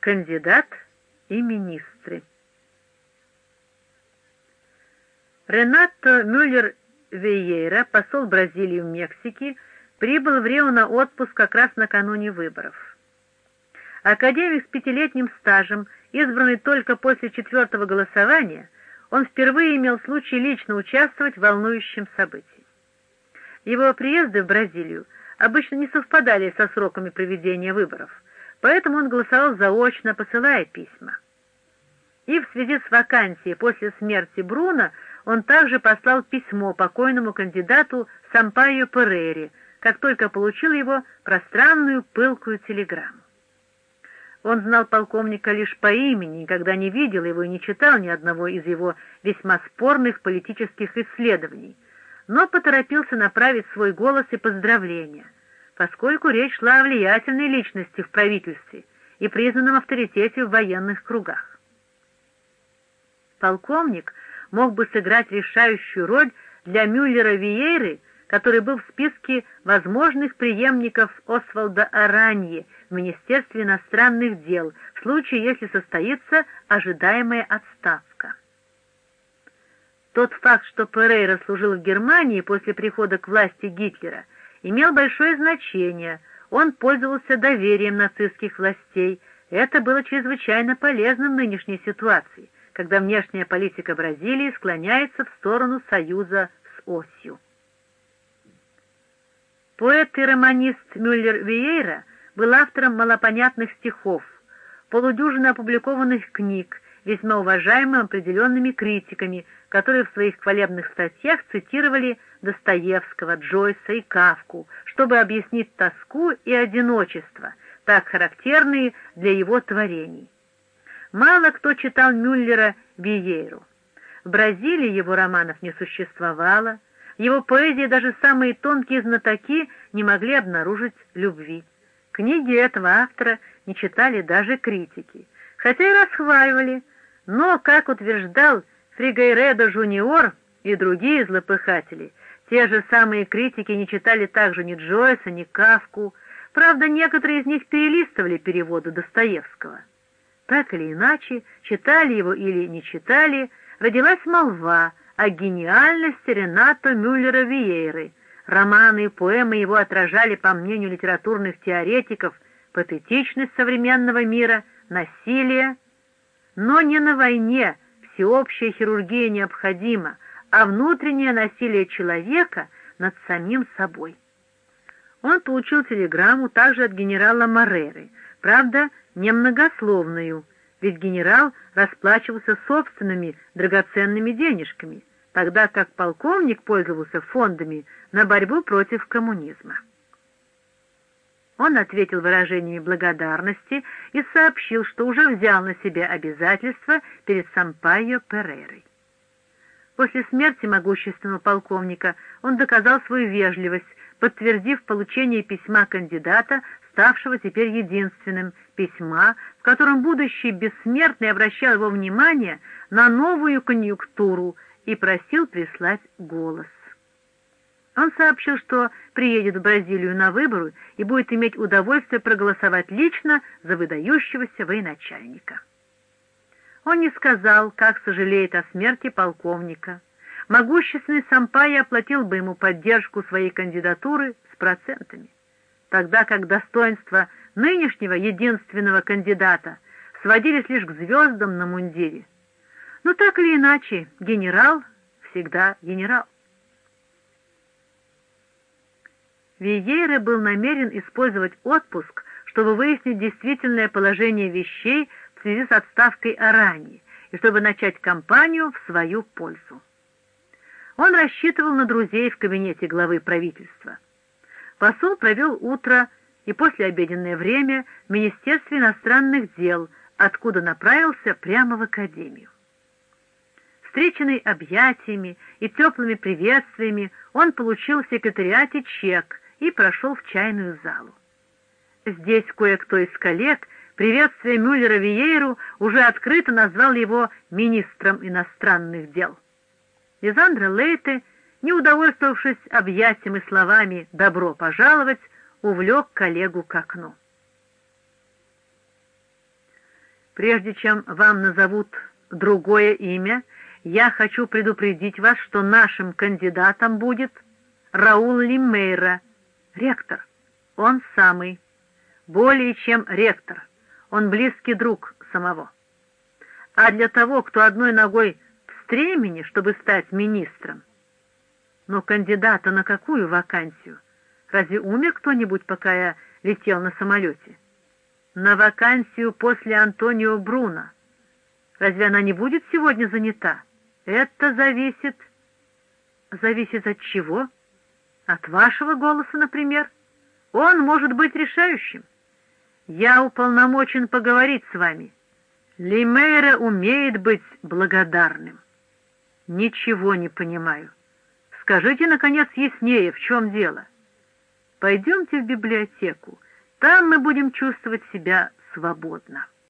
Кандидат и министры. Ренато Мюллер-Вейера, посол Бразилии в Мексике, прибыл в Рио на отпуск как раз накануне выборов. Академик с пятилетним стажем, избранный только после четвертого голосования, он впервые имел случай лично участвовать в волнующем событии. Его приезды в Бразилию обычно не совпадали со сроками проведения выборов – поэтому он голосовал заочно, посылая письма. И в связи с вакансией после смерти Бруно он также послал письмо покойному кандидату Сампайо Перери, как только получил его пространную пылкую телеграмму. Он знал полковника лишь по имени, никогда не видел его и не читал ни одного из его весьма спорных политических исследований, но поторопился направить свой голос и поздравления — поскольку речь шла о влиятельной личности в правительстве и признанном авторитете в военных кругах. Полковник мог бы сыграть решающую роль для Мюллера Виейры, который был в списке возможных преемников Освалда Араньи в Министерстве иностранных дел в случае, если состоится ожидаемая отставка. Тот факт, что Перейра служил в Германии после прихода к власти Гитлера – имел большое значение, он пользовался доверием нацистских властей, это было чрезвычайно полезно в нынешней ситуации, когда внешняя политика Бразилии склоняется в сторону союза с осью. Поэт и романист Мюллер Виейра был автором малопонятных стихов, полудюжины опубликованных книг, весьма уважаемым определенными критиками, которые в своих хвалебных статьях цитировали Достоевского, Джойса и Кавку, чтобы объяснить тоску и одиночество, так характерные для его творений. Мало кто читал Мюллера Виейру. В Бразилии его романов не существовало, его поэзии даже самые тонкие знатоки не могли обнаружить любви. Книги этого автора не читали даже критики, хотя и расхваливали, но, как утверждал Фригайредо Жуниор и другие злопыхатели, те же самые критики не читали также ни Джойса, ни Кавку, правда, некоторые из них перелистывали переводы Достоевского. Так или иначе, читали его или не читали, родилась молва о гениальности Ренато Мюллера Виейры. Романы и поэмы его отражали, по мнению литературных теоретиков, патетичность современного мира, насилие, но не на войне всеобщая хирургия необходима, а внутреннее насилие человека над самим собой. Он получил телеграмму также от генерала Мореры, правда, немногословную, ведь генерал расплачивался собственными драгоценными денежками, тогда как полковник пользовался фондами на борьбу против коммунизма. Он ответил выражениями благодарности и сообщил, что уже взял на себя обязательства перед Сампайо Перерой. После смерти могущественного полковника он доказал свою вежливость, подтвердив получение письма кандидата, ставшего теперь единственным, письма, в котором будущий бессмертный обращал его внимание на новую конъюнктуру и просил прислать голос. Он сообщил, что приедет в Бразилию на выборы и будет иметь удовольствие проголосовать лично за выдающегося военачальника. Он не сказал, как сожалеет о смерти полковника. Могущественный Сампай оплатил бы ему поддержку своей кандидатуры с процентами, тогда как достоинства нынешнего единственного кандидата сводились лишь к звездам на мундире. Но так или иначе, генерал всегда генерал. Виейра был намерен использовать отпуск, чтобы выяснить действительное положение вещей в связи с отставкой Арани и чтобы начать кампанию в свою пользу. Он рассчитывал на друзей в кабинете главы правительства. Посол провел утро и послеобеденное время в Министерстве иностранных дел, откуда направился прямо в академию. Встреченный объятиями и теплыми приветствиями, он получил в секретариате чек и прошел в чайную залу. Здесь кое-кто из коллег — приветствие Мюллера Виейру уже открыто назвал его министром иностранных дел. Лизандро Лейте, не удовольствовавшись объятием и словами «добро пожаловать», увлек коллегу к окну. Прежде чем вам назовут другое имя, я хочу предупредить вас, что нашим кандидатом будет Раул Лиммейра, ректор. Он самый. Более чем ректор. Он близкий друг самого. А для того, кто одной ногой в стремени, чтобы стать министром, но кандидата на какую вакансию? Разве умер кто-нибудь, пока я летел на самолете? На вакансию после Антонио Бруно. Разве она не будет сегодня занята? Это зависит... Зависит от чего? От вашего голоса, например. Он может быть решающим. Я уполномочен поговорить с вами. Лимейра умеет быть благодарным. Ничего не понимаю. Скажите, наконец, яснее, в чем дело. Пойдемте в библиотеку. Там мы будем чувствовать себя свободно.